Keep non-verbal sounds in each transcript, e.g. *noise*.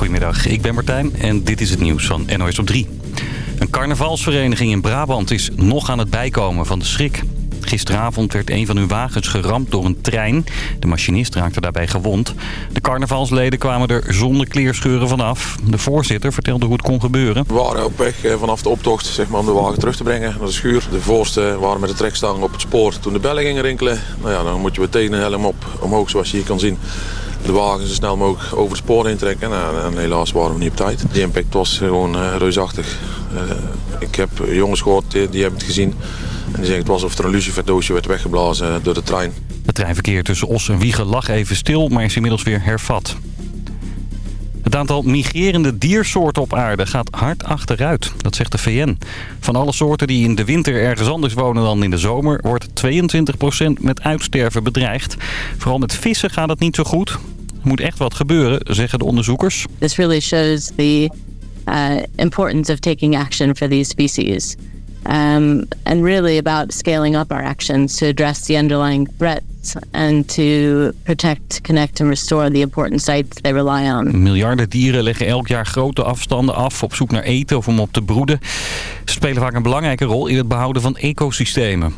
Goedemiddag, ik ben Martijn en dit is het nieuws van NOS op 3. Een carnavalsvereniging in Brabant is nog aan het bijkomen van de schrik. Gisteravond werd een van hun wagens geramd door een trein. De machinist raakte daarbij gewond. De carnavalsleden kwamen er zonder kleerscheuren vanaf. De voorzitter vertelde hoe het kon gebeuren. We waren op weg eh, vanaf de optocht zeg maar, om de wagen terug te brengen naar de schuur. De voorste waren met de trekstang op het spoor toen de bellen gingen rinkelen. Nou ja, dan moet je meteen een helm op, omhoog zoals je hier kan zien de wagen zo snel mogelijk over het spoor heen trekken. En, en, helaas waren we niet op tijd. Die impact was gewoon uh, reusachtig. Uh, ik heb jongens gehoord die, hebben het gezien. En die zeggen het was alsof er een luciferdoosje werd weggeblazen door de trein. Het treinverkeer tussen Os en Wiegen lag even stil, maar is inmiddels weer hervat. Het aantal migrerende diersoorten op aarde gaat hard achteruit, dat zegt de VN. Van alle soorten die in de winter ergens anders wonen dan in de zomer... wordt 22% met uitsterven bedreigd. Vooral met vissen gaat het niet zo goed. Moet echt wat gebeuren, zeggen de onderzoekers. This really shows the uh, importance of taking action for these species. Um, and really about scaling up our actions to address the underlying threats and to protect, connect and restore the important sites they rely on. Miljarden dieren leggen elk jaar grote afstanden af op zoek naar eten of om op te broeden. Ze spelen vaak een belangrijke rol in het behouden van ecosystemen.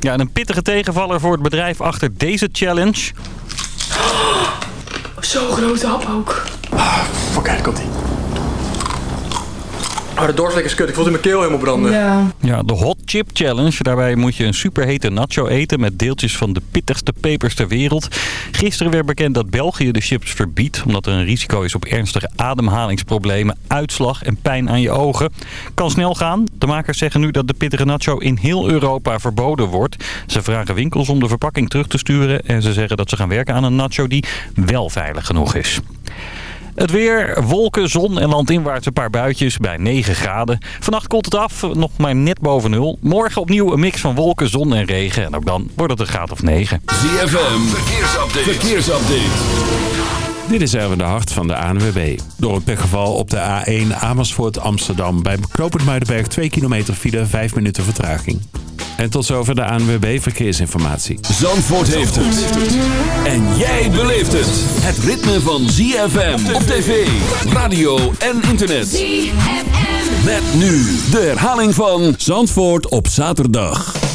Ja, en een pittige tegenvaller voor het bedrijf achter deze challenge. Zo'n grote hap ook. Ah, Oké, okay, komt ie. Oh, de dorsvlek is kut. Ik voelde mijn keel helemaal branden. Ja. ja, de Hot Chip Challenge. Daarbij moet je een superhete nacho eten met deeltjes van de pittigste pepers ter wereld. Gisteren werd bekend dat België de chips verbiedt... omdat er een risico is op ernstige ademhalingsproblemen, uitslag en pijn aan je ogen. Kan snel gaan. De makers zeggen nu dat de pittige nacho in heel Europa verboden wordt. Ze vragen winkels om de verpakking terug te sturen... en ze zeggen dat ze gaan werken aan een nacho die wel veilig genoeg is. Het weer, wolken, zon en landinwaarts een paar buitjes bij 9 graden. Vannacht koelt het af, nog maar net boven nul. Morgen opnieuw een mix van wolken, zon en regen. En ook dan wordt het een graad of 9. ZFM, verkeersupdate. verkeersupdate. Dit is Erwin de Hart van de ANWB. Door een pechgeval op de A1 Amersfoort Amsterdam. Bij Knopend Muidenberg 2 kilometer file, 5 minuten vertraging. En tot zover de ANWB Verkeersinformatie. Zandvoort heeft het. En jij beleeft het. Het ritme van ZFM op tv, radio en internet. ZFM. Met nu de herhaling van Zandvoort op zaterdag.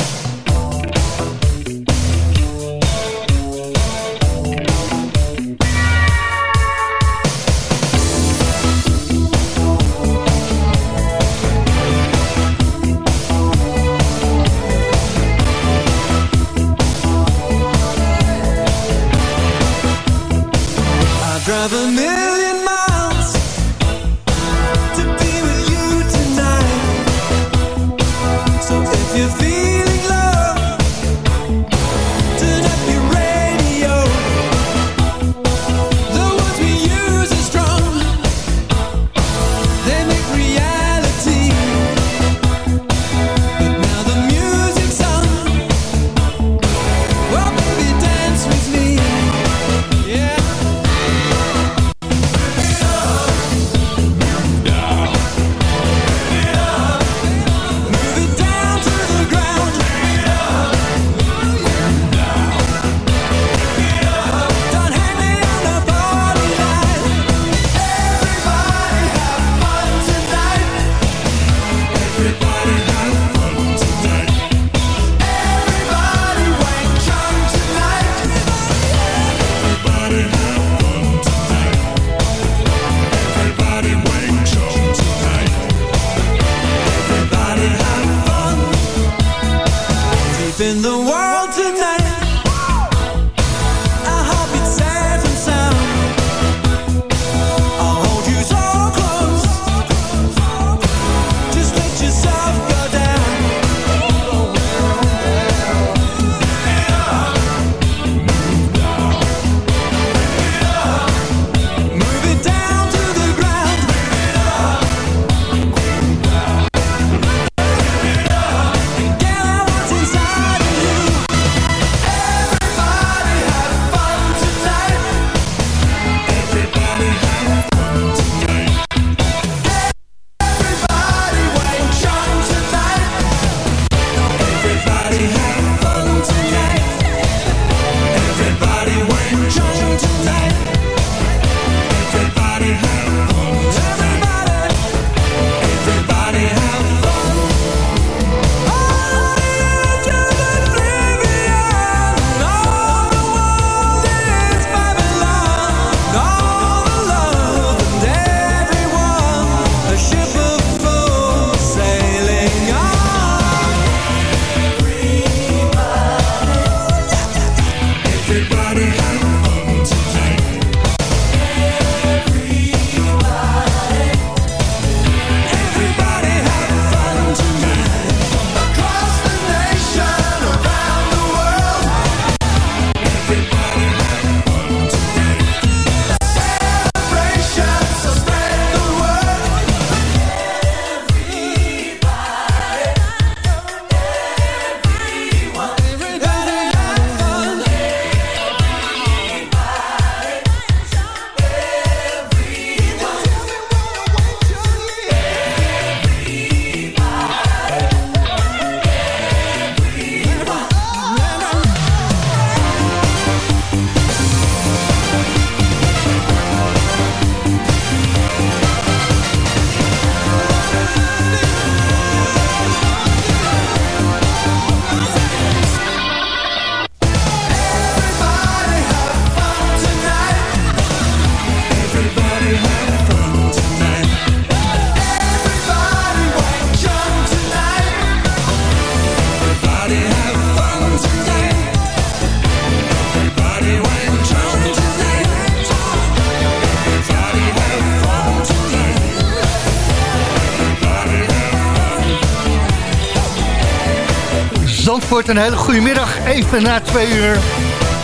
Zandvoort, een hele goede middag. Even na twee uur.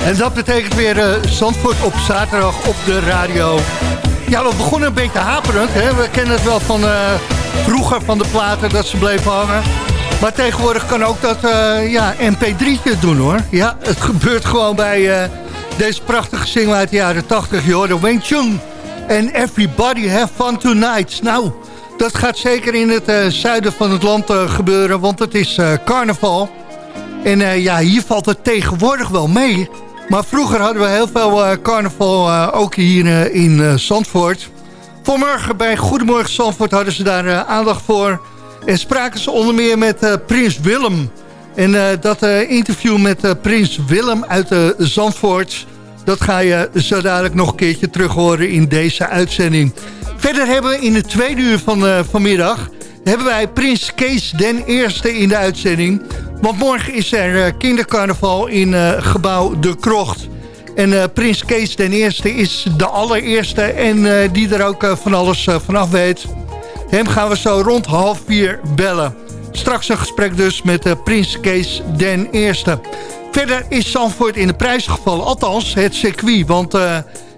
En dat betekent weer uh, Zandvoort op zaterdag op de radio. Ja, we begonnen een beetje haperend. Hè? We kennen het wel van uh, vroeger van de platen dat ze bleven hangen. Maar tegenwoordig kan ook dat uh, ja, mp3'tje doen hoor. Ja, het gebeurt gewoon bij deze prachtige single uit de jaren 80. Je hoorde Wing en Everybody Have Fun Tonight. Nou, dat gaat zeker in het zuiden van het land gebeuren, want het is carnaval. En ja, hier valt het tegenwoordig wel mee. Maar vroeger hadden we heel veel carnaval ook hier in Zandvoort. Vanmorgen bij Goedemorgen Zandvoort hadden ze daar aandacht voor. En spraken ze onder meer met Prins Willem. En dat interview met Prins Willem uit Zandvoort... dat ga je zo dadelijk nog een keertje terug horen in deze uitzending. Verder hebben we in het tweede uur van vanmiddag... hebben wij Prins Kees den Eerste in de uitzending. Want morgen is er uh, kindercarnaval in uh, gebouw De Krocht. En Prins Kees den Eerste is de allereerste... en die er ook van alles vanaf weet. Hem gaan we zo rond half vier bellen. Straks een gesprek dus met Prins Kees den Eerste. Verder is Zandvoort in de prijs gevallen. Althans, het circuit. Want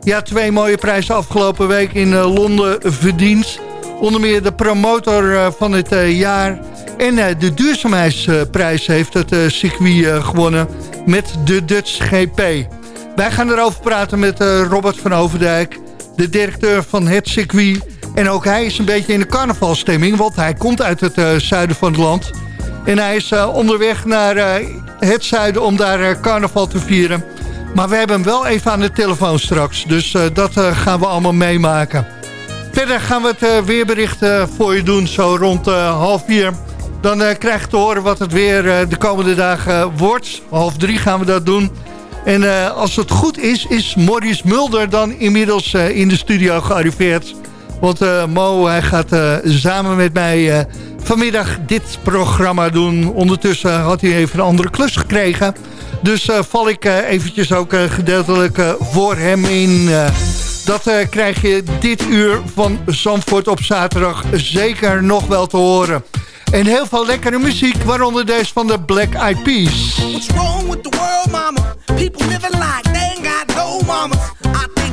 ja, twee mooie prijzen afgelopen week in Londen verdiend. Onder meer de promotor uh, van het uh, jaar. En de duurzaamheidsprijs heeft het circuit gewonnen met de Dutch GP. Wij gaan erover praten met Robert van Overdijk, de directeur van het circuit. En ook hij is een beetje in de carnavalstemming, want hij komt uit het zuiden van het land. En hij is onderweg naar het zuiden om daar carnaval te vieren. Maar we hebben hem wel even aan de telefoon straks. Dus dat gaan we allemaal meemaken. Verder gaan we het uh, weerbericht voor je doen, zo rond half vier. Dan krijg je te horen wat het weer de komende dagen wordt. Half drie gaan we dat doen. En als het goed is, is Maurice Mulder dan inmiddels in de studio gearriveerd. Want Mo, hij gaat samen met mij vanmiddag dit programma doen. Ondertussen had hij even een andere klus gekregen... Dus val ik eventjes ook gedeeltelijk voor hem in. Dat krijg je dit uur van Zandvoort op zaterdag zeker nog wel te horen. En heel veel lekkere muziek, waaronder deze van de Black Eyed Peas. What's wrong with the world, mama? People living like they ain't got no mamas.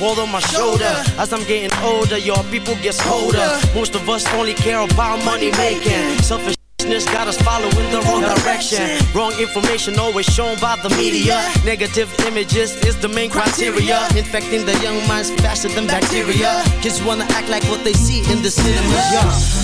world on my shoulder. As I'm getting older, your people get older. Most of us only care about money making. Selfish got us following the wrong direction. Wrong information always shown by the media. Negative images is the main criteria. Infecting the young minds faster than bacteria. Kids wanna act like what they see in the cinema. Yeah.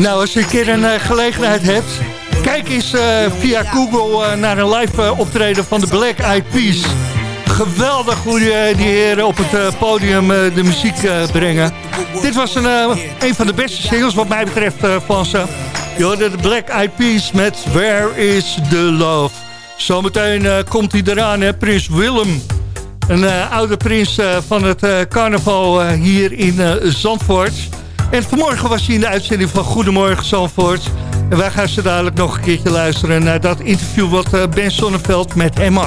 Nou, als je een keer een eh, gelegenheid hebt... Kijk eens uh, via Google uh, naar een live uh, optreden van de Black Eyed Peas. Geweldig hoe die, die heren op het podium de muziek brengen. Dit was een, een van de beste singles wat mij betreft van ze. De Black Eyed Peas met Where is the Love. Zometeen komt hij eraan, hè, Prins Willem. Een oude prins van het carnaval hier in Zandvoort. En vanmorgen was hij in de uitzending van Goedemorgen Zandvoort... En wij gaan ze dadelijk nog een keertje luisteren naar dat interview wat Ben Sonneveld met hem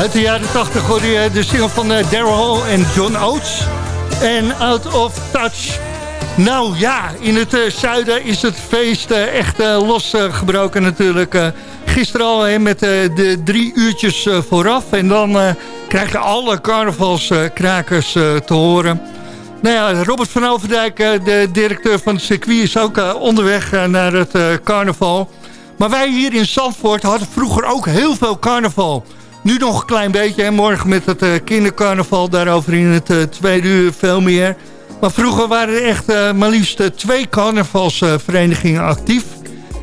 Uit de jaren 80 hoorde je de single van eh, Daryl Hall en John Oates. En Out of Touch. Nou ja, in het eh, zuiden is het feest eh, echt losgebroken natuurlijk. Gisteren al met de drie uurtjes vooraf. En dan krijg je alle carnavalskrakers te horen. Nou ja, Robert van Overdijk, de directeur van het circuit, is ook onderweg naar het carnaval. Maar wij hier in Zandvoort hadden vroeger ook heel veel carnaval. Nu nog een klein beetje, hè? morgen met het eh, kindercarnaval, daarover in het eh, tweede uur veel meer. Maar vroeger waren er echt eh, maar liefst twee carnavalsverenigingen actief.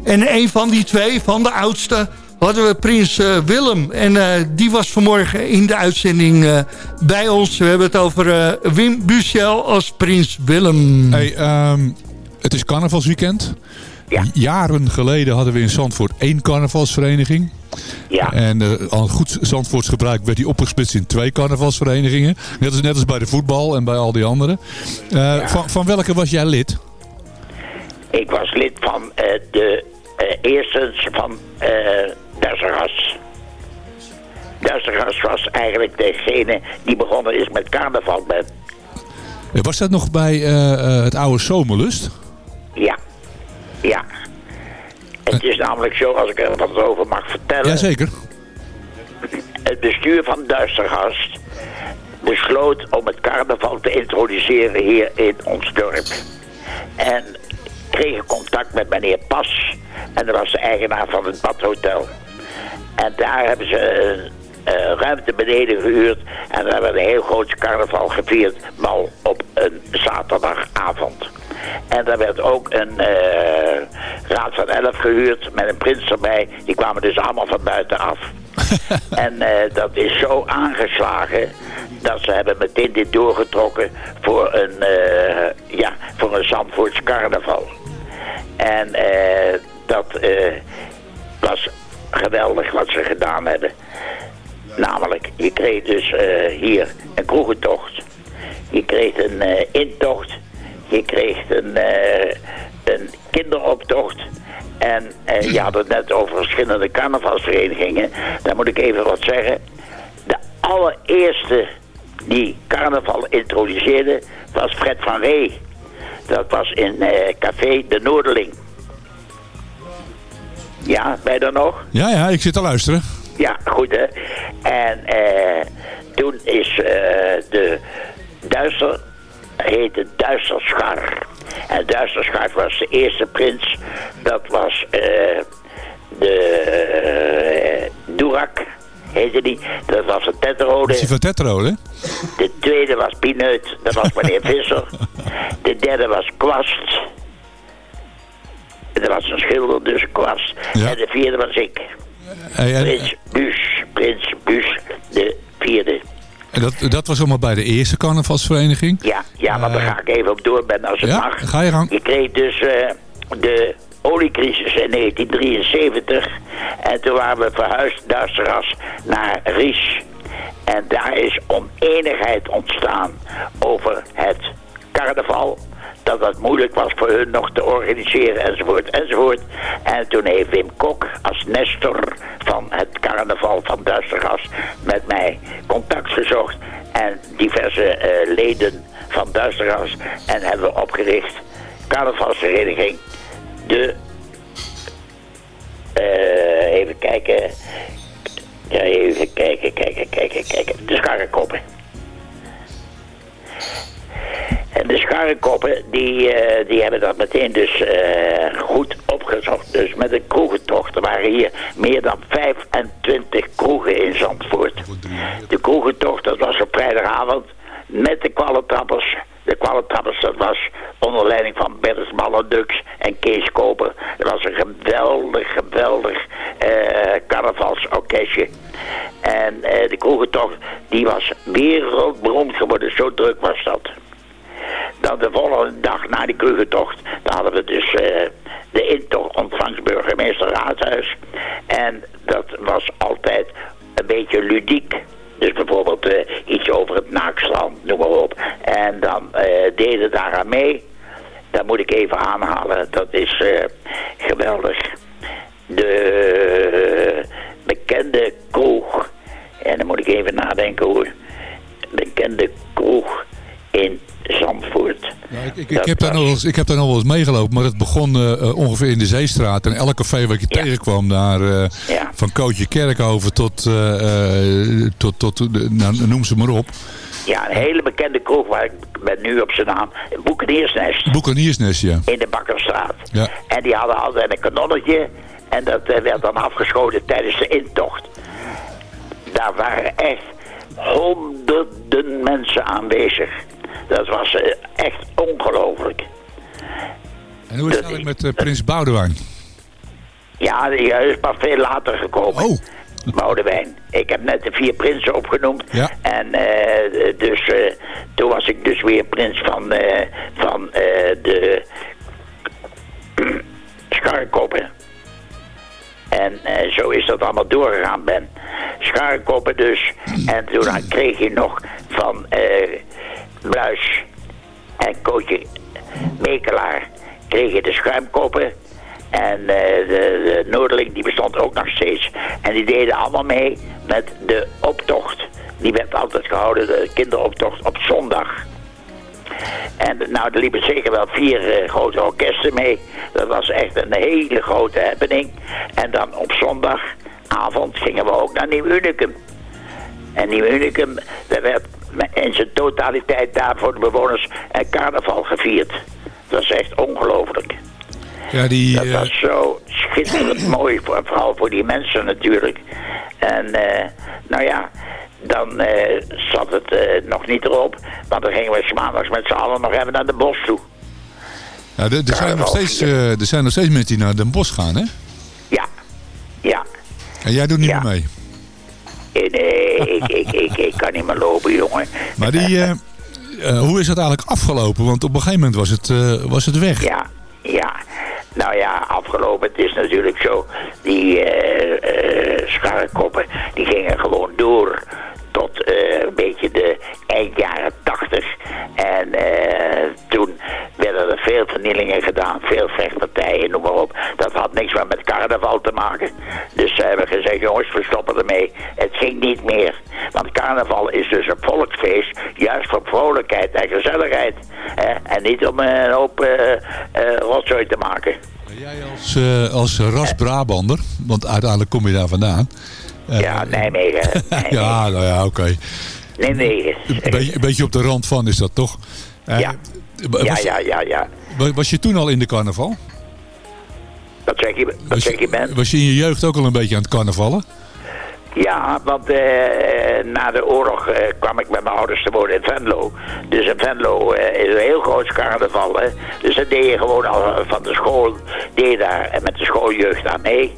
En een van die twee, van de oudste, hadden we prins Willem. En die was vanmorgen in de uitzending bij ons. We hebben het over Wim Buchel als prins Willem. Hey, ehm, het is carnavalsweekend. Jaren geleden hadden we in Zandvoort één carnavalsvereniging. Ja. En eh, al goed Zandvoorts gebruik werd die opgesplitst in twee carnavalsverenigingen. Net als, net als bij de voetbal en bij al die andere. Eh, van, van welke was jij lid? Ik was lid van eh, de eerste van Duizergas. Duizergas was eigenlijk degene die begonnen is met carnaval. Met, Was dat nog bij het oude Zomerlust? Ja. Het is namelijk zo, als ik er wat over mag vertellen. Jazeker. Het bestuur van Duistergast besloot om het carnaval te introduceren hier in ons dorp. En kregen contact met meneer Pas. En dat was de eigenaar van het Badhotel. En daar hebben ze een ruimte beneden gehuurd. En daar hebben we een heel groot carnaval gevierd. Mal op een zaterdagavond. En daar werd ook een eh, raad van elf gehuurd met een prins erbij. Die kwamen dus allemaal van buitenaf. *laughs* en eh, dat is zo aangeslagen dat ze hebben meteen dit doorgetrokken voor een, eh, ja, voor een Zandvoorts carnaval. En dat was geweldig wat ze gedaan hebben. Namelijk, je kreeg dus hier een kroegentocht. Je kreeg een intocht. Je kreeg een, eh, een kinderoptocht. En eh, je had het net over verschillende carnavalsverenigingen. Daar moet ik even wat zeggen. De allereerste die carnaval introduceerde was Fred van Ree. Dat was in eh, Café De Noorderling. Ja, ben je er nog? Ja, ja, ik zit te luisteren. Ja, goed hè. En eh, toen is de Duitser, heette Duitserschar. En Duitserschar was de eerste prins. Dat was eh, de eh, Durak, heette die. Dat was een tetrode. Is die van Tetrode? De tweede was Pineut, dat was meneer *laughs* Visser. De derde was Kwast. Dat was een schilder, dus Kwast. Ja. En de vierde was ik. Hey, en, Prins Buus, Prins Buus, de vierde. Dat, dat was allemaal bij de eerste carnavalsvereniging. Ja, ja, maar daar ga ik even op door, Ben, als het ja, mag. ga je gang. Je kreeg dus eh, de oliecrisis in 1973. En toen waren we verhuisd, Duitseras, naar Ries. En daar is oneenigheid ontstaan over het carnaval. Dat het moeilijk was voor hun nog te organiseren, enzovoort, enzovoort. En toen heeft Wim Kok als nestor van het carnaval van Duistergas met mij contact gezocht. En diverse eh, leden van Duistergas. En hebben we opgericht carnavalsvereniging. De, eh, even kijken. Ja, even kijken, kijken, kijken, kijken. De scharrekoppen. En de scharrekoppen, die, eh, die hebben dat meteen dus eh, goed opgezocht. Dus met een kroegentocht. Er waren hier meer dan 25 kroegen in Zandvoort. De kroegentocht, dat was op vrijdagavond met de kwallentrappers. De kwallentrappers, dat was onder leiding van Bertus Mallendux en Kees Koper. Dat was een geweldig, geweldig eh carnavalsorkestje. En de kroegentocht, die was wereldberoemd geworden. Zo druk was dat dat de volgende dag na die krugentocht, daar hadden we dus uh, de intocht ontvangst burgemeester Raadhuis. En dat was altijd een beetje ludiek. Dus bijvoorbeeld eh, iets over het Naakstrand, noem maar op. En dan uh, deden daaraan mee. Dat moet ik even aanhalen, dat is geweldig. De bekende kroeg, en dan moet ik even nadenken hoor. bekende kroeg ik, ik, heb daar nog eens, ik heb daar nog wel eens meegelopen, maar het begon eh, eh, ongeveer in de Zeestraat. En elk café wat je tegenkwam, daar, eh, van Kootje Kerkhoven tot, tot, tot nou, noem ze maar op. Ja, een hele bekende kroeg waar ik ben nu op zijn naam. Boekeniersnest. Boekeniersnest, ja. In de Bakkerstraat. ja. En die hadden altijd een kanonnetje. En dat werd dan afgeschoten tijdens de intocht. Daar waren echt honderden mensen aanwezig. Dat was eh, echt ongelooflijk. En hoe is het eigenlijk met eh, Prins Boudewijn? Ja, die is pas veel later gekomen. Oh. Boudewijn. Ik heb net de vier prinsen opgenoemd. Ja. En eh, dus, toen was ik dus weer prins van, eh, van eh, de *clears throat* scharrekoppen. En zo is dat allemaal doorgegaan, Ben. Scharrekoppen dus. En toen *clears throat* kreeg je nog van eh Bluis en Kootje Mekelaar kreeg je de schuimkoppen. En eh, de, de Noorderling die bestond ook nog steeds. En die deden allemaal mee met de optocht. Die werd altijd gehouden, de kinderoptocht, op zondag. En nou, er liepen zeker wel vier eh, grote orkesten mee. Dat was echt een hele grote happening. En dan op zondagavond gingen we ook naar Nieuw Unicum. En Nieuw Unicum, daar werd in zijn totaliteit daar voor de bewoners een carnaval gevierd. Dat is echt ongelooflijk. Ja, die, Dat eh, was zo schitterend *clears throat* mooi, voor, vooral voor die mensen natuurlijk. En eh, nou ja, dan eh, zat het eh, nog niet erop. Want dan gingen we maandags met z'n allen nog even naar de bos toe. ja, er, er zijn nog steeds, eh, er zijn nog steeds mensen die naar Den Bosch gaan, hè? Ja, ja. En jij doet niet meer mee. Nee, ik, ik, ik, ik kan niet meer lopen, jongen. Maar die, eh, eh, hoe is dat eigenlijk afgelopen? Want op een gegeven moment was het, eh, was het weg. Ja, ja. Nou ja, afgelopen, het is natuurlijk zo. Die scharrekoppen, die gingen gewoon door tot een beetje de eind jaren En eh, toen werden er veel vernielingen gedaan, veel vechtpartijen, noem maar op. Dat had niks meer met carnaval te maken. Dus ze hebben gezegd, jongens, we stoppen ermee. Het ging niet meer. Want carnaval is dus een volksfeest, juist voor vrolijkheid en gezelligheid. hè, en niet om een hoop eh eh, rotzooi te maken. Als, eh, als ras Brabander, want uiteindelijk kom je daar vandaan. Ja, Nijmegen. *laughs* ja, nou ja, oké. Een beetje, een beetje op de rand van is dat toch? Eh, Ja. was, Ja, ja, ja, ja. wa- Was je toen al in de carnaval? Wat zeg je, wat zeg je, Ben? Was je in je jeugd ook al een beetje aan het carnavallen? Ja, want eh, na de oorlog eh, kwam ik met mijn ouders te wonen in Venlo. Dus in Venlo is een heel groot carnaval. Hè? Dus dat deed je gewoon al van de school, deed daar met de schooljeugd aan mee.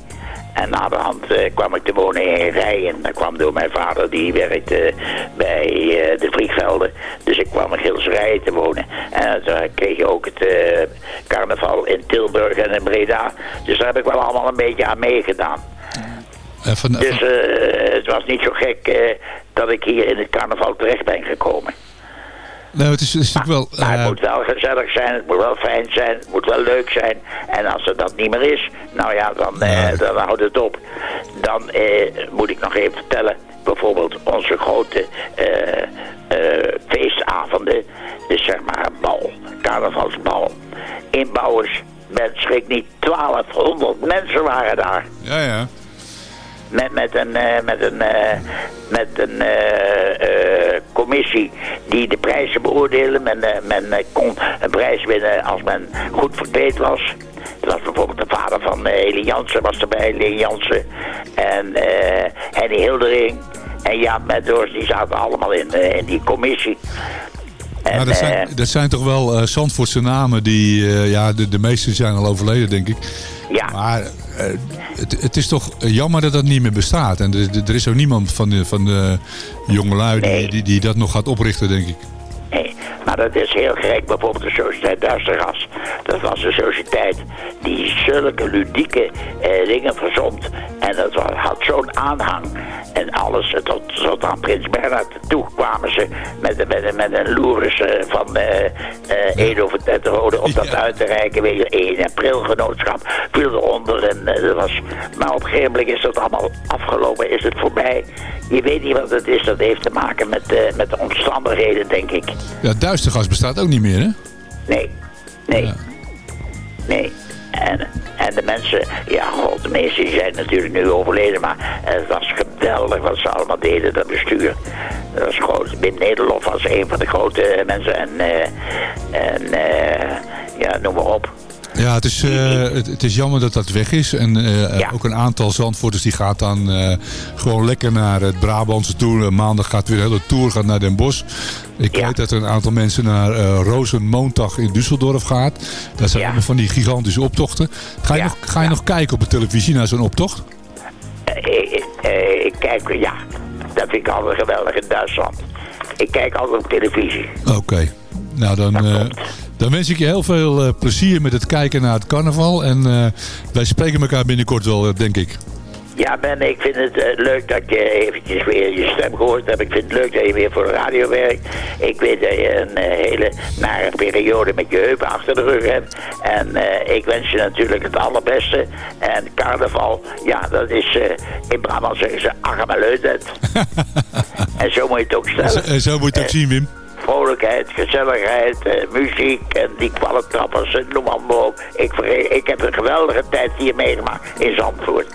En na de hand eh, kwam ik te wonen in Rijen. Dat kwam door mijn vader, die werkte bij eh, de vliegvelden. Dus ik kwam in Gilserijen te wonen. En dan kreeg je ook het eh, carnaval in Tilburg en in Breda. Dus daar heb ik wel allemaal een beetje aan meegedaan. Dus het was niet zo gek dat ik hier in het carnaval terecht ben gekomen. Nou, het is, het is wel... Maar het eh, moet wel gezellig zijn, het moet wel fijn zijn, het moet wel leuk zijn. En als het dat niet meer is, nou ja, dan, eh, dan houdt het op. Dan eh, moet ik nog even vertellen, bijvoorbeeld onze grote feestavonden. Dus zeg maar een bal, carnavalsbal. Inbouwers, men schrik niet, 1200 mensen waren daar. ja, ja. Met, met een, met een, met een commissie die de prijzen beoordeelde. Men, eh, men eh, kon een prijs winnen als men goed verkleed was. Er was bijvoorbeeld de vader van uh, Heli Jansen was erbij, Leen Jansen. En eh Henny Hildering en Jaap Meadows, die zaten allemaal in, eh, in die commissie. Maar dat zijn, eh, dat zijn toch wel eh Zandvoortse namen die... eh, ja, de, de meeste zijn al overleden, denk ik. Ja. Maar het, het is toch jammer dat dat niet meer bestaat. En er, er is ook niemand van de, van de jongelui die, die, die dat nog gaat oprichten, denk ik. Nee, maar dat is heel gek. Bijvoorbeeld de Sociëteit Duistergas. Dat was een sociëteit die zulke ludieke eh, dingen verzond. En dat had zo'n aanhang. En alles, tot, tot aan Prins Bernhard toe kwamen ze met, met, een loeris eh, van eh eh Edo van om dat uit te reiken. Weer 1 april genootschap viel eronder. En, eh, dat was, maar op een gegeven moment is dat allemaal afgelopen, is het voorbij. Je weet niet wat het is, dat heeft te maken met, eh, met de omstandigheden, denk ik. Ja, Duistergas bestaat ook niet meer, hè? Nee, nee, nee. En, en de mensen, ja, god, de meesten zijn natuurlijk nu overleden, maar het was geweldig wat ze allemaal deden, dat bestuur. Dat was groot. Wim Nederlof was een van de grote mensen en, eh, en eh, ja, noem maar op. Ja, het is, eh, het, het is jammer dat dat weg is. En eh, ook een aantal Zandvoorters die gaat dan eh, gewoon lekker naar het Brabantse. Eh, Maandag gaat weer een hele tour gaat naar Den Bosch. Ik weet dat er een aantal mensen naar eh Rozenmoontag in Düsseldorf gaat. Dat zijn allemaal van die gigantische optochten. Ga je, nog, ga je nog kijken op de televisie naar zo'n optocht? Ik, ik kijk, ja, dat vind ik altijd geweldig in Duitsland. Ik kijk altijd op televisie. Oké. Nou, dan, dan wens ik je heel veel eh, plezier met het kijken naar het carnaval. En eh, wij spreken elkaar binnenkort wel, eh, denk ik. Ja, Ben, ik vind het leuk dat je eventjes weer je stem gehoord hebt. Ik vind het leuk dat je weer voor de radio werkt. Ik weet dat je een hele nare periode met je heupen achter de rug hebt. En ik wens je natuurlijk het allerbeste. En carnaval, ja, dat is in Brabant zeggen ze Armeleutend. *laughs* en zo moet je het ook stellen. En zo moet je het ook zien, Wim. Vrolijkheid, gezelligheid, eh, muziek en die kwallentrappers, en noem maar op. Ik, ik heb een geweldige tijd hier meegemaakt in Zandvoort.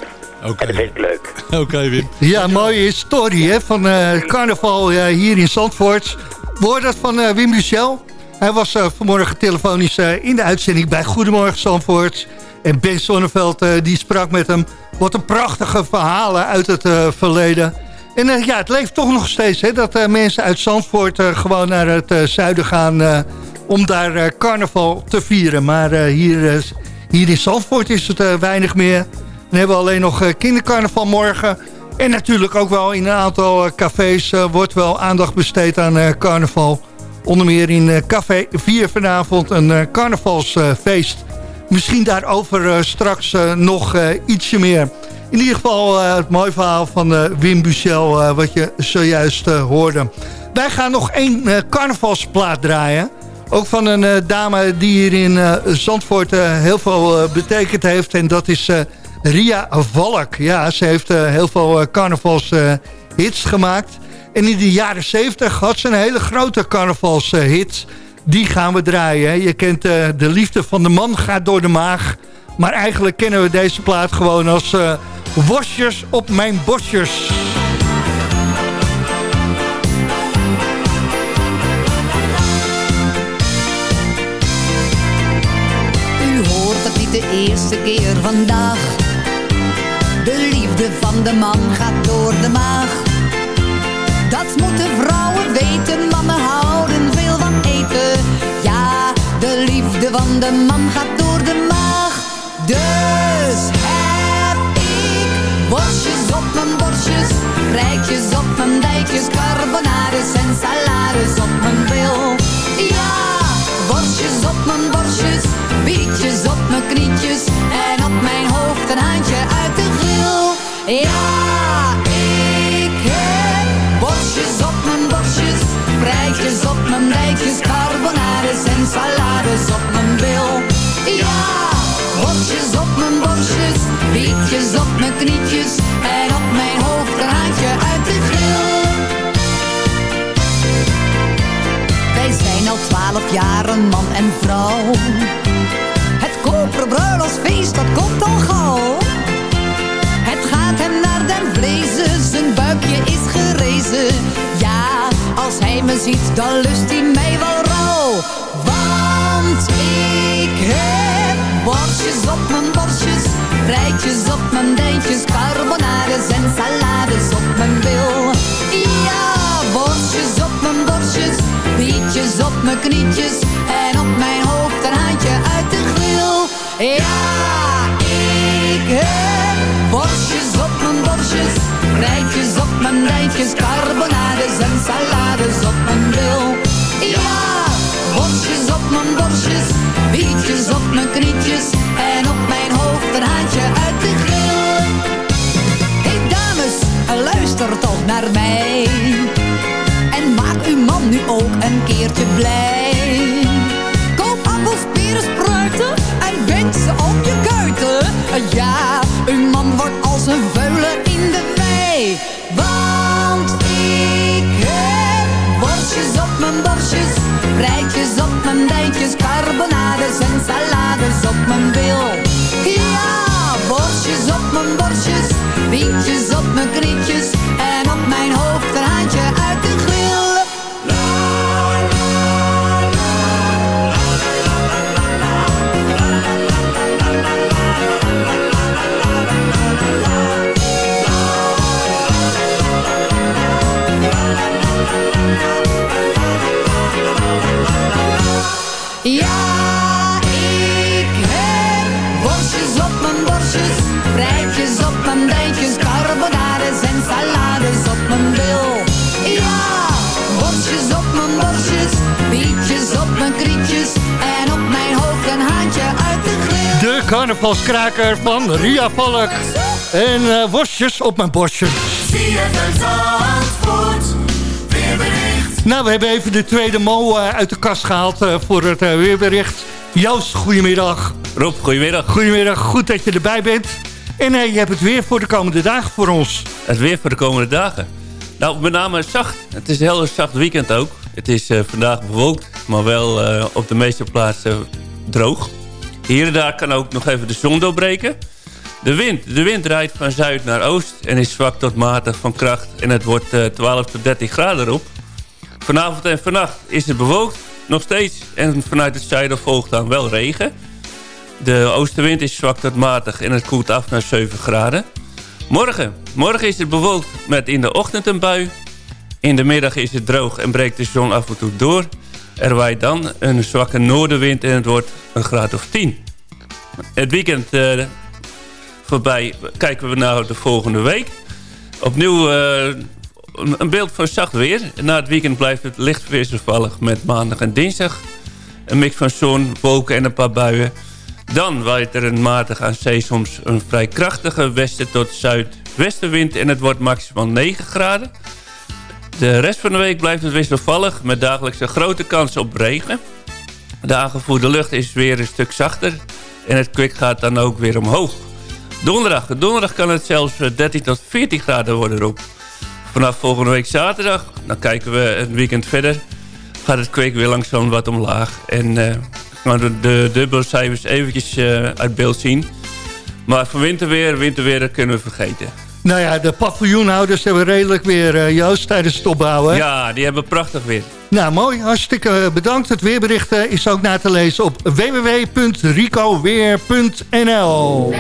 Oké. En dat vind ik leuk. *laughs* Oké, Wim. Ja, mooie story hè, van eh, carnaval eh, hier in Zandvoort. Hoorden dat van eh, Wim Michel. Hij was eh, vanmorgen telefonisch eh, in de uitzending bij Goedemorgen Zandvoort. En Ben Sonneveld eh, die sprak met hem. Wat een prachtige verhalen uit het eh, verleden. En eh, ja, het leeft toch nog steeds hè, dat eh, mensen uit Zandvoort eh, gewoon naar het zuiden gaan... om daar carnaval te vieren. Maar hier, hier in Zandvoort is het weinig meer. Dan hebben we alleen nog kindercarnaval morgen. En natuurlijk ook wel in een aantal cafés wordt wel aandacht besteed aan carnaval. Onder meer in Café 4 vanavond een carnavalsfeest. Misschien daarover straks nog ietsje meer. In ieder geval eh, het mooie verhaal van eh, Wim Buchel eh, wat je zojuist hoorde. Wij gaan nog één carnavalsplaat draaien. Ook van een dame die hier in Zandvoort heel veel betekend heeft. En dat is Ria Valk. Ja, ze heeft heel veel carnavalshits gemaakt. En in de jaren 70 had ze een hele grote carnavalshit. Die gaan we draaien. Je kent De Liefde van de Man gaat door de maag. Maar eigenlijk kennen we deze plaat gewoon als Wasjes op mijn bosjes. U hoort het niet de eerste keer vandaag. De liefde van de man gaat door de maag. Dat moeten vrouwen weten, mannen houden veel van eten. Ja, de liefde van de man gaat door rijtjes op mijn dijtjes, carbonades en salades op mijn bil. Ja, worstjes op mijn borstjes, bietjes op mijn knietjes en op mijn hoofd een handje uit de grill. Ja, ik heb borstjes op mijn borstjes, rijtjes op mijn dijtjes, carbonades en salades op mijn bil. Ja, worstjes op mijn borstjes, bietjes op mijn knietjes en op mijn hoofd handje uit de grill. Wij zijn al twaalf jaar een man en vrouw. Het koperen bruiloftsfeest, dat komt al gauw. Het gaat hem naar den vlezen, zijn buikje is gerezen. Ja, als hij me ziet, dan lust hij mij wel rauw. Want ik heb worstjes op mijn borstjes, rijtjes op mijn dijntjes, carbonades en salades op mijn bil. Ja, worstjes op mijn borstjes, bietjes op mijn knietjes en op mijn hoofd een handje uit de grill. Ja, ik heb worstjes op mijn borstjes, rijtjes op mijn rijtjes, carbonades en salades op mijn bil. Ja, dijtjes, carbonades en salades op mijn bil. Ja, worstjes op mijn borstjes, bietjes op mijn krietjes carnavalskraker van Ria Valk. En eh, worstjes op mijn borstjes. Nou, we hebben even de tweede mo eh, uit de kast gehaald eh, voor het weerbericht. Joost, goedemiddag. Rob, goedemiddag. Goedemiddag, goed dat je erbij bent. En je hebt het weer voor de komende dagen voor ons. Het weer voor de komende dagen. Nou, met name zacht. Het is een heel zacht weekend ook. Het is vandaag bewolkt, maar wel op de meeste plaatsen droog. Hier en daar kan ook nog even de zon doorbreken. De wind, de wind draait van zuid naar oost en is zwak tot matig van kracht. En het wordt eh, 12 tot 13 graden op. Vanavond en vannacht is het bewolkt, nog steeds. En vanuit het zuiden volgt dan wel regen. De oostenwind is zwak tot matig en het koelt af naar 7 graden. Morgen. Morgen is het bewolkt met in de ochtend een bui. In de middag is het droog en breekt de zon af en toe door. Er waait dan een zwakke noordenwind en het wordt een graad of 10. Het weekend eh, voorbij kijken we naar de volgende week. Opnieuw eh, een- beeld van zacht weer. Na het weekend blijft het licht wisselvallig met maandag en dinsdag. Een mix van zon, wolken en een paar buien. Dan waait er een matig aan zee soms een vrij krachtige westen tot zuidwestenwind... en het wordt maximaal 9 graden. De rest van de week blijft het wisselvallig... met dagelijks een grote kans op regen. De aangevoerde lucht is weer een stuk zachter... en het kwik gaat dan ook weer omhoog. Donderdag. Donderdag kan het zelfs eh, 13 tot 14 graden worden erop. Vanaf volgende week zaterdag, dan kijken we een weekend verder... gaat het kwik weer langzaam wat omlaag. En eh gaan we de dubbele cijfers eventjes eh, uit beeld zien. Maar voor winterweer, winterweer dat kunnen we vergeten. Nou ja, de paviljoenhouders hebben redelijk weer eh, Joost tijdens het opbouwen. Ja, die hebben prachtig weer. Nou, mooi. Hartstikke bedankt. Het weerbericht eh, is ook na te lezen op www.ricoweer.nl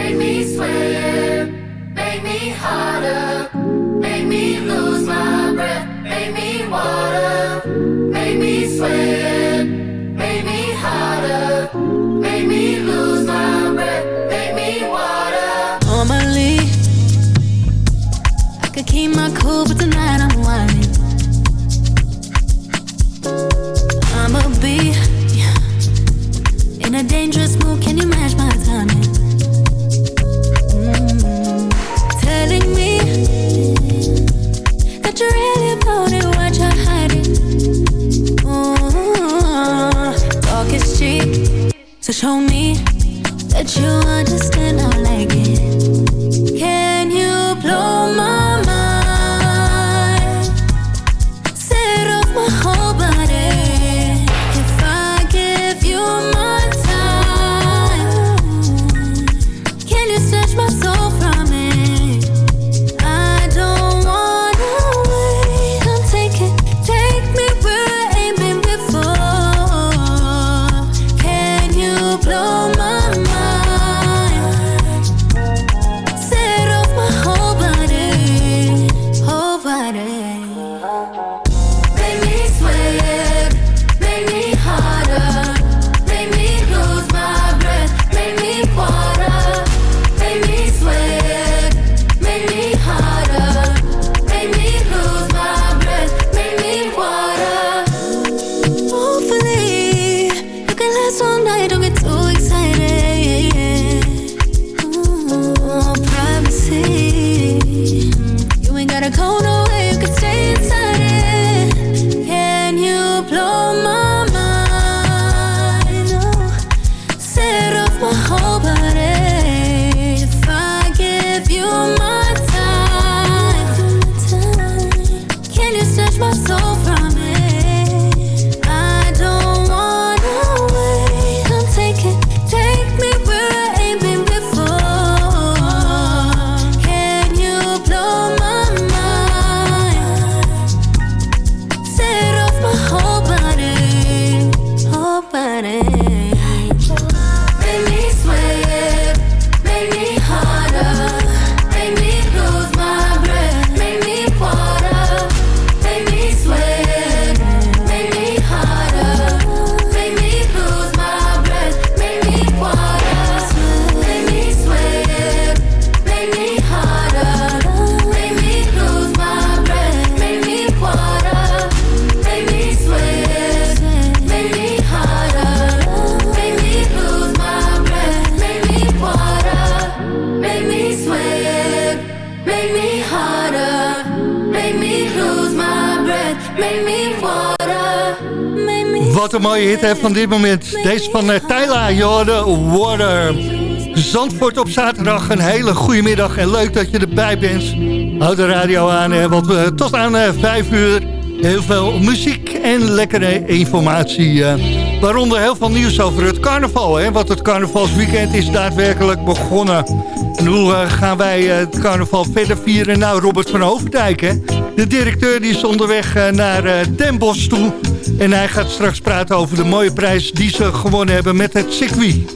hè, van dit moment. Deze van uh, Tyla, Jorde Water. Zandvoort op zaterdag, een hele goede middag en leuk dat je erbij bent. Houd de radio aan, hè, want we tot aan uh, 5 uur heel veel muziek en lekkere informatie. Waaronder heel veel nieuws over het carnaval. Hè, want het carnavalsweekend is daadwerkelijk begonnen. En hoe gaan wij het carnaval verder vieren? Nou, Robert van Overdijk, hè? de directeur die is onderweg naar Den Bosch toe. En hij gaat straks praten over de mooie prijs die ze gewonnen hebben met het circuit.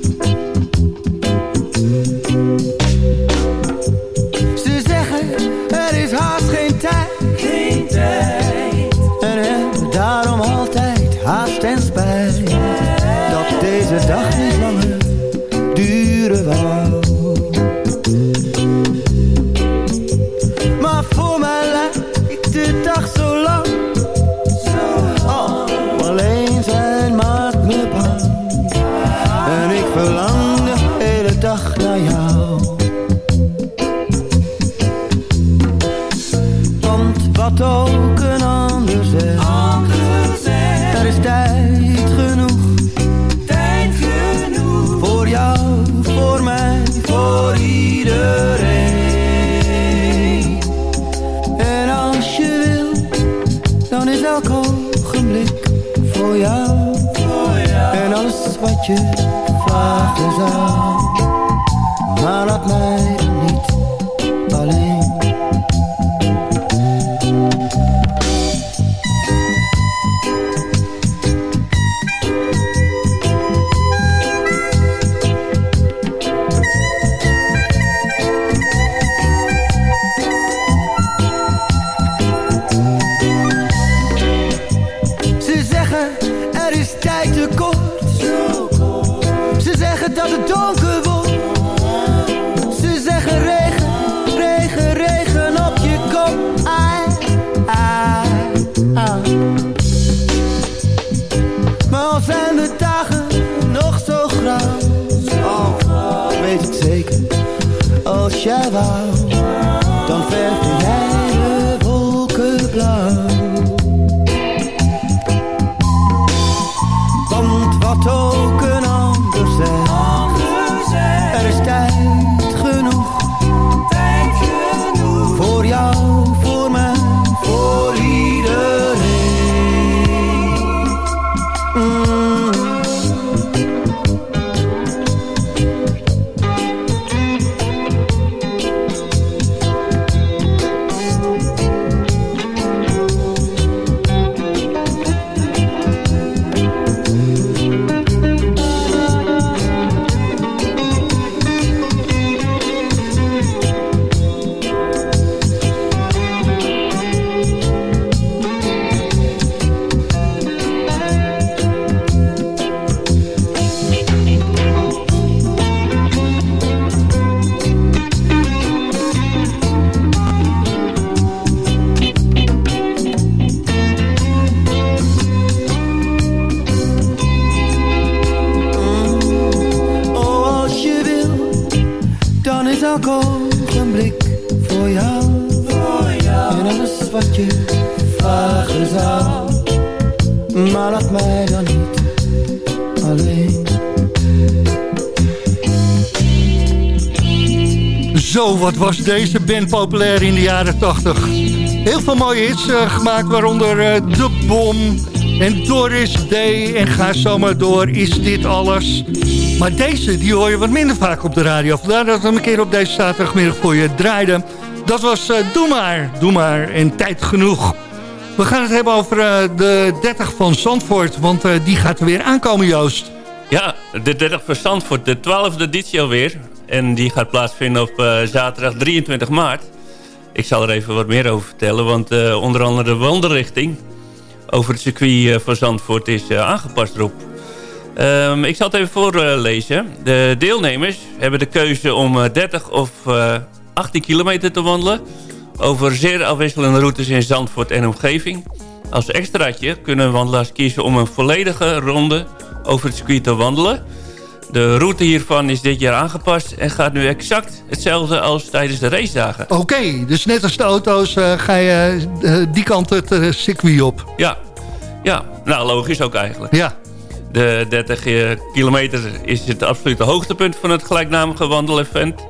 Deze band populair in de jaren 80. Heel veel mooie hits uh, gemaakt, waaronder uh, De Bom en Doris Day. En ga zo maar door, is dit alles? Maar deze, die hoor je wat minder vaak op de radio. Vandaar dat we een keer op deze zaterdagmiddag voor je draaiden. Dat was uh, Doe maar, Doe maar en tijd genoeg. We gaan het hebben over de 30 van Zandvoort, want die gaat er weer aankomen, Joost. Ja, de 30 van Zandvoort, de 12e editie alweer. En die gaat plaatsvinden op uh, zaterdag 23 maart. Ik zal er even wat meer over vertellen. Want uh, onder andere de wandelrichting over het circuit uh, van Zandvoort is aangepast erop. Um, ik zal het even voorlezen. de deelnemers hebben de keuze om 30 of 18 kilometer te wandelen. Over zeer afwisselende routes in Zandvoort en omgeving. Als extraatje kunnen wandelaars kiezen om een volledige ronde over het circuit te wandelen. De route hiervan is dit jaar aangepast en gaat nu exact hetzelfde als tijdens de racedagen. Oké, okay, dus net als de auto's uh, ga je uh, die kant het uh, circuit op. Ja, ja. Nou, logisch ook eigenlijk. Ja. De 30 eh, kilometer is het absolute hoogtepunt van het gelijknamige wandelevent.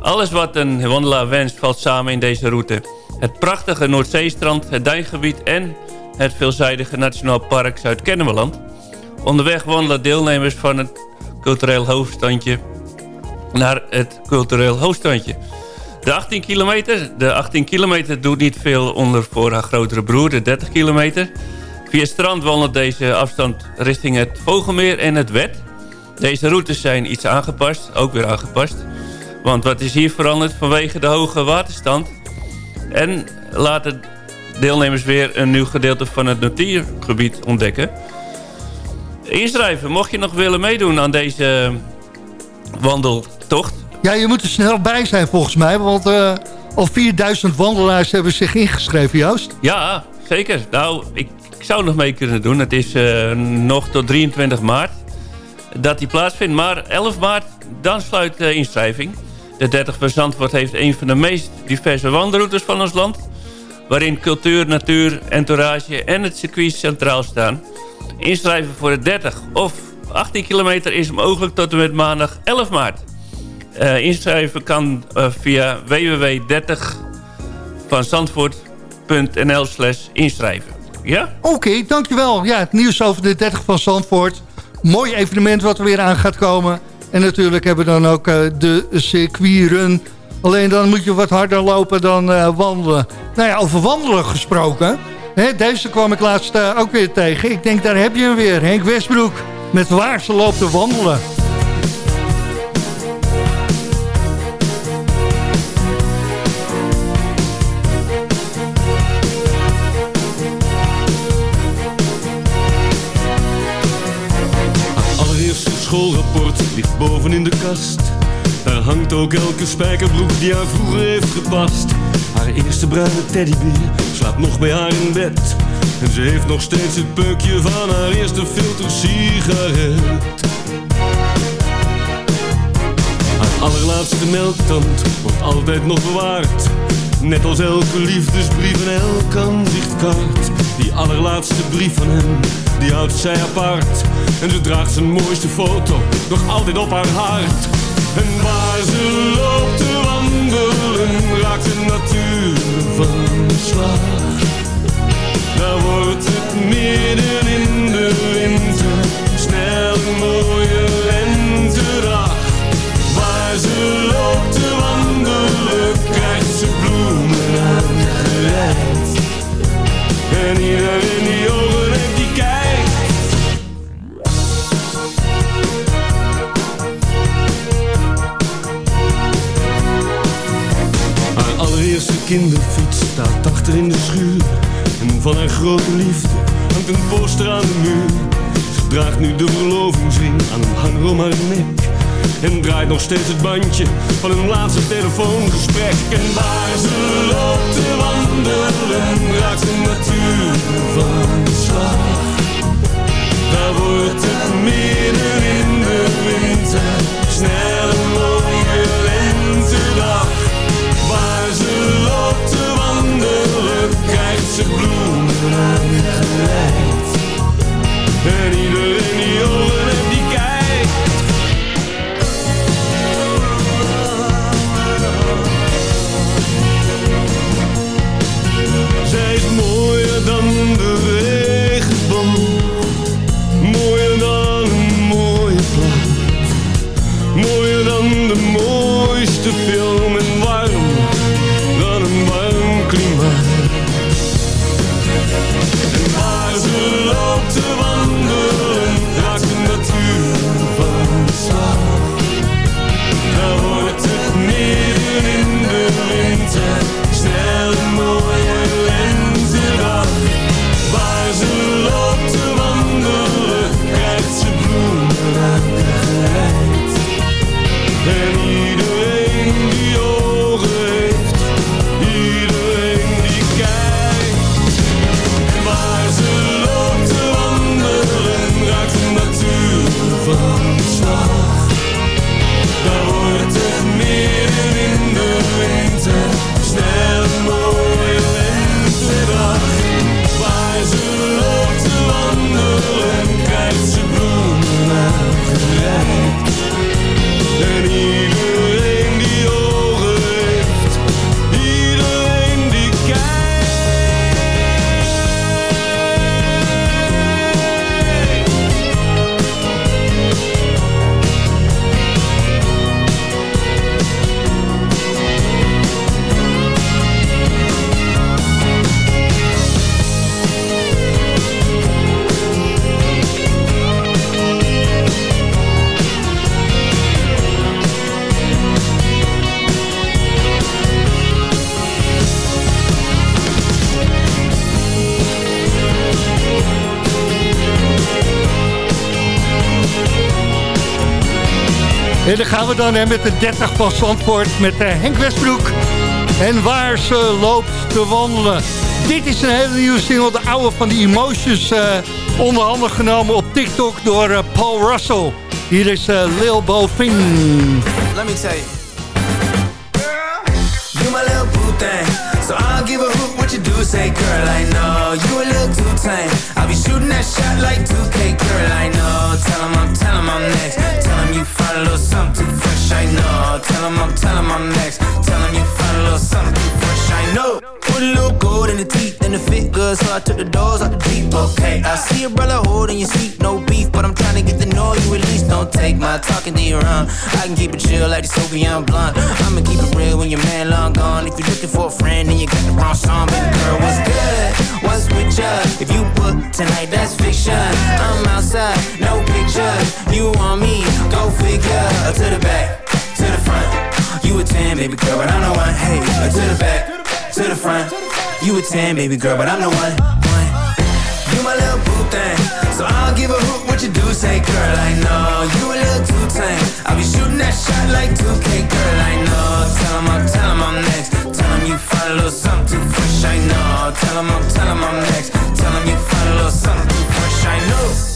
Alles wat een wandelaar wenst valt samen in deze route. Het prachtige Noordzeestrand, het Duingebied en het veelzijdige Nationaal Park Zuid-Kennemerland. Onderweg wandelen deelnemers van het cultureel hoofdstandje naar het cultureel hoofdstandje. De 18 kilometer, de 18 kilometer doet niet veel onder voor haar grotere broer, de 30 kilometer. Via strand wandelt deze afstand richting het Vogelmeer en het Wet. Deze routes zijn iets aangepast, ook weer aangepast. Want wat is hier veranderd vanwege de hoge waterstand? En laten deelnemers weer een nieuw gedeelte van het natuurgebied ontdekken. Inschrijven, mocht je nog willen meedoen aan deze wandeltocht. Ja, je moet er snel bij zijn volgens mij. Want eh, al 4000 wandelaars hebben zich ingeschreven, Joost. Ja, zeker. Nou, ik, ik zou nog mee kunnen doen. Het is eh, nog tot 23 maart dat die plaatsvindt. Maar 11 maart, dan sluit de inschrijving. De 30 van Zandvoort heeft een van de meest diverse wandelroutes van ons land. Waarin cultuur, natuur, entourage en het circuit centraal staan. Inschrijven voor de 30 of 18 kilometer is mogelijk tot en met maandag 11 maart. Eh, inschrijven kan eh, via www.30vanzandvoort.nl slash inschrijven. Ja? Oké, dankjewel. Ja, het nieuws over de 30 van Zandvoort. Mooi evenement wat er weer aan gaat komen. En natuurlijk hebben we dan ook eh, de circuitrun. Alleen dan moet je wat harder lopen dan wandelen. Nou ja, over wandelen gesproken. Hè, deze kwam ik laatst eh, ook weer tegen. Ik denk, daar heb je hem weer. Henk Westbroek. Met waar ze loopt te wandelen. Allereerste schoolrapport ligt boven in de kast. Daar hangt ook elke spijkerbroek die haar vroeger heeft gepast. Haar eerste bruine teddybeer slaapt nog bij haar in bed. En ze heeft nog steeds het peukje van haar eerste filter sigaret. Haar allerlaatste melktand wordt altijd nog bewaard. Net als elke liefdesbrief en elk aanzichtkaart. Die allerlaatste brief van hem, die houdt zij apart. En ze draagt zijn mooiste foto nog altijd op haar hart. En waar ze loopt te wandelen, raakt de natuur van de slag. Daar wordt het midden in de winter, snel een mooie kinderfiets staat achter in de schuur. En van haar grote liefde hangt een poster aan de muur. Ze draagt nu de verlovingsring aan een hanger om haar nek. En draait nog steeds het bandje van hun laatste telefoongesprek. En waar ze loopt te wandelen, raakt de natuur van de slag. Daar wordt En daar gaan we dan hè, met de 30 van Zandvoort met eh, Henk Westbroek. En waar ze loopt te wandelen. Dit is een hele nieuwe single, de oude van de Emotions. eh onder andere genomen op TikTok door eh, Paul Russell. Hier is eh, Lil Bo Fing. Let me tell you. You my little boo thing. So I don't give a hoot what you do, say girl, I know You a little too tame I'll be shooting that shot like 2K, girl, I know. Tell him I'm, tell him I'm next. Tell him you find a little something fresh, I know. Tell him I'm, tell him I'm next. Tell him you find a little something fresh, I know. Put a little gold in the teeth and the fit good So I took the doors out the deep, okay I see a brother holding your seat, no beef But I'm trying to get to know you at least. Don't take my talking to your own. I can keep it chill like the Soviet blunt. I'ma keep it real when your man long gone. If you're looking for a friend and you got the wrong song Baby girl, what's good? What's with ya? If you book tonight, that's fiction. I'm outside, no pictures. You want me? Go figure. To the back, to the front. You a 10, baby girl, but I'm the one. Hey, to the back, to the front. You a 10, baby girl, but I'm the one, one. You my little boo thing So I don't give a hoot what you do Say girl, I know You a little too tame. I'll be shooting that shot like 2K Girl, I know. Tell him I'm, tell him I'm next him you find a little something fresh I know. Tell him I'm, tell him I'm next. Tell him you find a little something fresh I know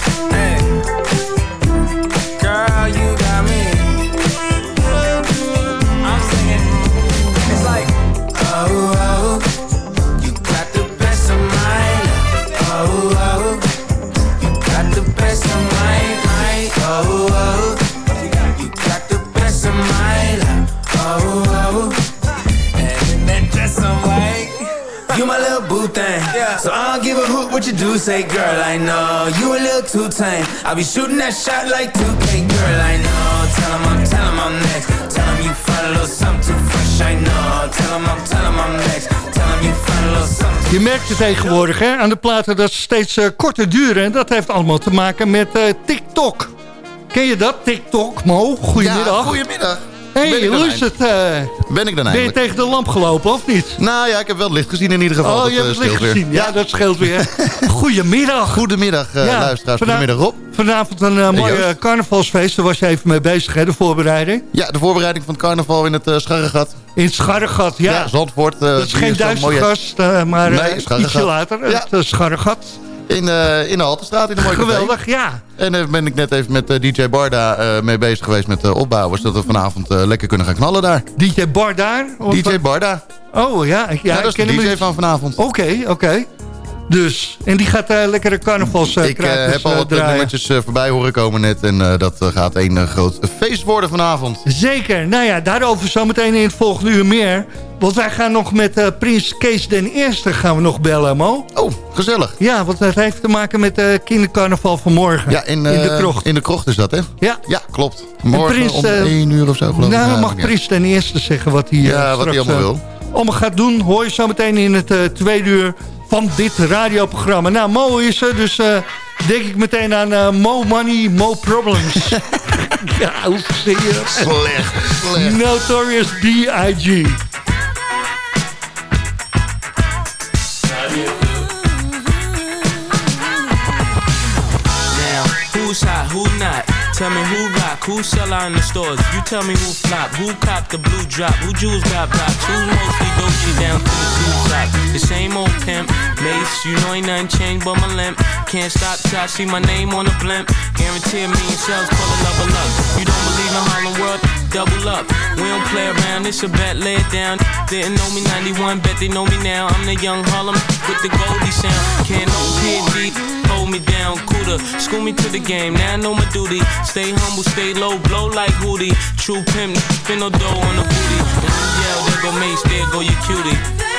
Say girl, I know You a little too tame I'll be shooting that shot like 2K Girl, I know Tell him I'm, tell him I'm next Tell him you find a little something too fresh I know Tell him I'm, tell him I'm next Tell him you find a little something Je merkt het tegenwoordig hè, aan de platen dat ze steeds eh, korter duren. En dat heeft allemaal te maken met eh, TikTok. Ken je dat? TikTok, Mo? Goedemiddag. Ja, goedemiddag. Hé, hey, er hoe is het? eh, Ben ik dan ben je tegen de lamp gelopen of niet? Nou ja, ik heb wel het licht gezien in ieder geval. Oh, Dat, je hebt eh, het licht gezien. Ja, dat scheelt weer. *laughs* Goedemiddag. Goedemiddag, eh, luisteraars. vana- Goedemiddag, Rob. Vanavond een uh, mooi carnavalsfeest. Daar was je even mee bezig, hè, de voorbereiding. Ja, de voorbereiding van het carnaval in het uh, Scharregat. In het Scharregat, ja. Ja, Zandvoort. dat is geen Duitse mooie- gast, maar Nee, ietsje later. Ja. Het uh, Scharregat. In, eh, in de Haltestraat, in de mooie café. Geweldig, ja. En daar ben ik net even met eh, DJ Barda eh, mee bezig geweest met de opbouwen. Zodat we vanavond eh, lekker kunnen gaan knallen daar. DJ Bar daar? Of- DJ Barda. Oh ja, ik- ja, Ja, dat ik ken is de DJ van vanavond. Oké, oké. Dus, en die gaat eh, lekkere carnavals uh, Ik eh, heb al wat eh, nummertjes eh, voorbij horen komen net. En eh, dat eh, gaat een eh, groot feest worden vanavond. Zeker. Nou ja, daarover zometeen in het volgende uur meer. Want wij gaan nog met eh, Prins Kees den Eerste gaan we nog bellen, Mo. Oh, gezellig. Ja, want dat heeft te maken met de kindercarnaval van morgen. Ja, in, in de eh, krocht. In de krocht is dat, hè? Ja. Ja, klopt. Morgen Prins, om eh, 1 uur of zo, geloof ik. Nou, Ja, mag ja. Prins ten Eerste zeggen wat hij, eh, Ja, wat hij allemaal eh, wil. allemaal gaat doen. Hoor je zometeen in het eh, tweede uur van dit radioprogramma. Nou, Mo is er, dus eh, denk ik meteen aan eh, Mo Money, Mo Problems. *laughs* ja, hoe verzin je dat? Slecht, slecht. Notorious B.I.G. Now, who's hot, who not? Tell me who who sell out in the stores. You tell me who flop, who cop the blue drop, who jewels got blocks, who mostly Dolce down to the two top. The same old pimp, Mace, you know ain't nothing changed but my limp. Can't stop till I see my name on the blimp. Guarantee me million shells full of level up. You don't believe in Harlem World? Double up. We don't play around, it's a bet, lay it down. Didn't know me 91, bet they know me now. I'm the young Harlem with the Goldie sound. Can't no PhD, hold me down, cooler. School me to the game, now I know my duty. Stay humble, stay low, blow like Hootie. True pimp, spin no dough on the booty. And yell, there go Mace, there go your cutie.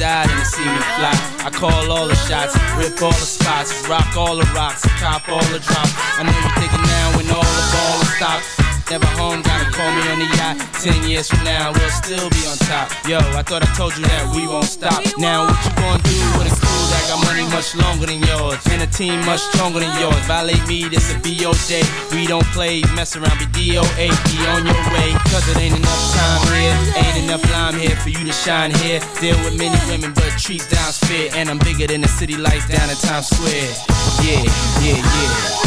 Me to see me fly. I call all the shots, rip all the spots, rock all the rocks, cop all the drops. I know you're thinking now when all the ball is stopped. Never home, gotta call me on the yacht. Ten years from now, we'll still be on top. Yo, I thought I told you that we won't stop. Now, what you gonna do a crew I got money much longer than yours. And a team much stronger than yours. Violate me, this a BOJ. We don't play, mess around, be DOA. Be on your way, cause it ain't enough time here. Ain't enough lime here for you to shine here. Deal with many women, but treat down's fair. And I'm bigger than the city lights down in Times Square. Yeah, yeah, yeah.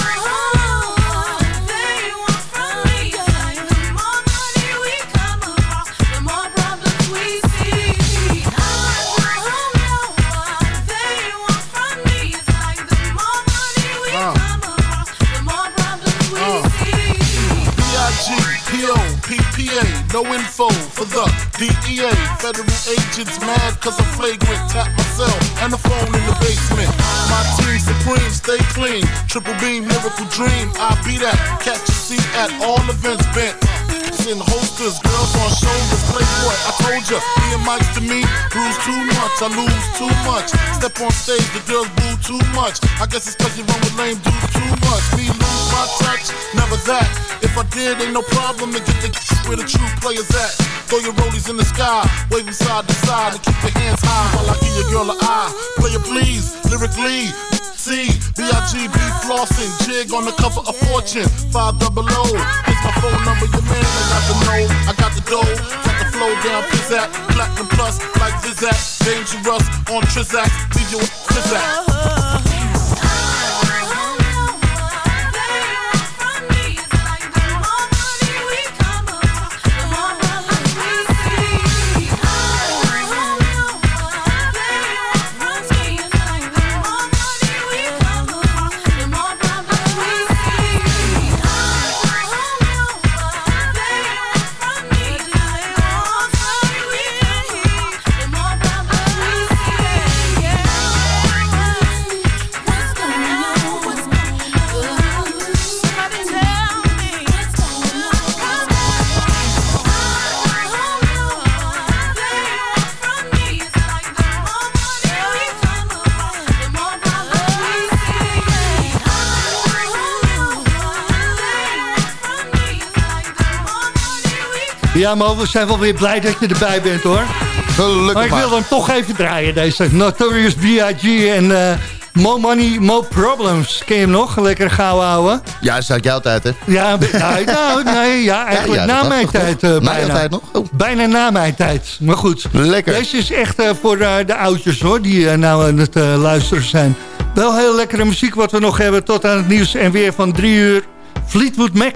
DEA. Federal agents mad cause I'm flagrant. Tap myself and the phone in the basement. My team supreme, stay clean. Triple beam, miracle dream. I be that. Catch a seat at all events bent. In holsters, girls on shoulders, playboy. I told ya, being Mike's to me, bruise too much, I lose too much. Step on stage, the girls boo too much. I guess it's cause you run with lame dudes too much. Me lose my touch, never that. If I did, ain't no problem to get the *laughs* where the true players at. Throw your rollies in the sky, wave them side to side, and keep your hands high while I give your girl an eye. Play it please, lyrically. C, B-I-G-B flossing, jig on the cover of Fortune, 5 double O. Here's my phone number, your man, I got the know, I got the dough, got the flow down, pizzazz, platinum plus, like Zizak, dangerous on Trizak, leave you with Trizak. Ja, maar we zijn wel weer blij dat je erbij bent, hoor. Gelukkig maar ik wil hem toch even draaien, deze Notorious B.I.G. en eh More Money, More Problems. Ken je hem nog? Lekker gauw houden. Ja, dat is uit jouw tijd, hè? Ja, nou, *laughs* nou, nee, ja, eigenlijk ja, na mijn tijd. Na bijna. jouw tijd nog? Oh. Bijna na mijn tijd. Maar goed. Lekker. Deze is echt eh, voor de oudjes hoor, die nou aan het luisteren zijn. Wel heel lekkere muziek wat we nog hebben tot aan het nieuws en weer van drie uur. Fleetwood Mac.